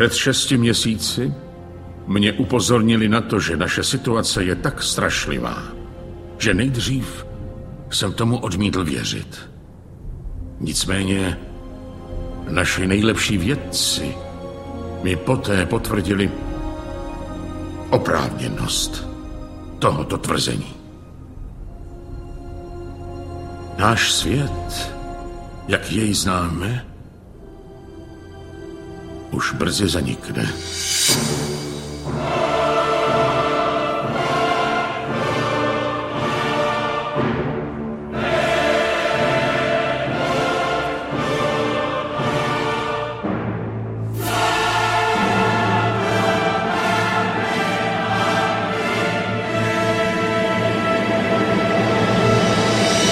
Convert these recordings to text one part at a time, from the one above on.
Před šesti měsíci mě upozornili na to, že naše situace je tak strašlivá, že nejdřív jsem tomu odmítl věřit. Nicméně naši nejlepší vědci mi poté potvrdili oprávněnost tohoto tvrzení. Náš svět, jak jej známe, už brzy zanikne.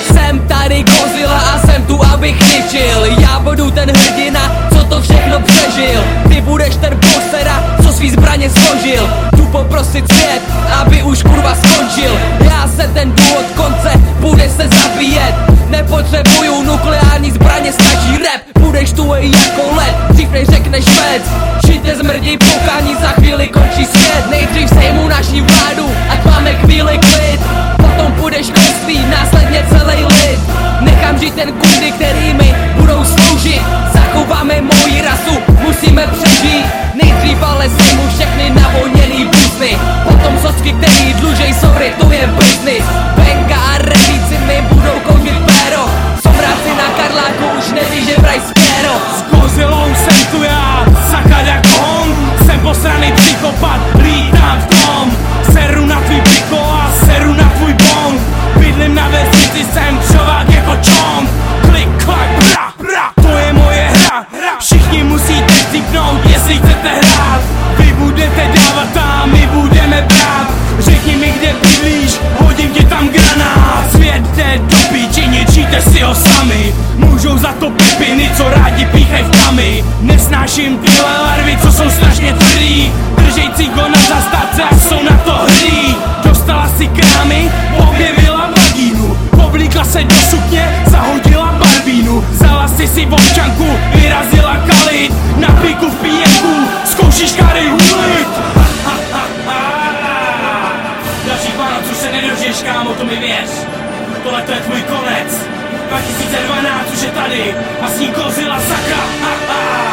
Jsem tady Godzilla a jsem tu, abych ničil Já budu ten hrdina, všechno přežil. Ty budeš ten posera, co svý zbraně složil Tu poprosit svět, aby už kurva skončil. Já se ten jdu od konce, bude se zabíjet. Nepotřebuju nukleární zbraně, stačí rap. Budeš tu jako led, dřív než řekneš vec Žijte zmrdí pokání, za chvíli končí svět. Nejdřív sejmu naší vládu, ať máme chvíli klid. Potom půjdeš konství, následně celý lid. Nechám žít ten kundy, který mi budou sloužit Zachováme moji rasu, musíme přežít. Nejdřív ale sejmu všechny navoněný buzny Potom sosky, který dlužej, sorry, to Pipiny, co rádi píchaj v kamy Nesnáším tyhle larvy, co jsou strašně tvrdý. Držej cigo na zastávce a jsou na to hrdý. Dostala si krámy, objevila vagínu. Povlíkla se do sukně, zahodila barbínu. Vzala si si občanku, vyrazila kalit. Na piku v píjenku, zkoušíš kary hulit. Dalších Vánoců se nedožiješ, kámo, to mi věř. Tohle to je tvůj konec. 2012 tady a s ní Godzilla sakra ha, ha.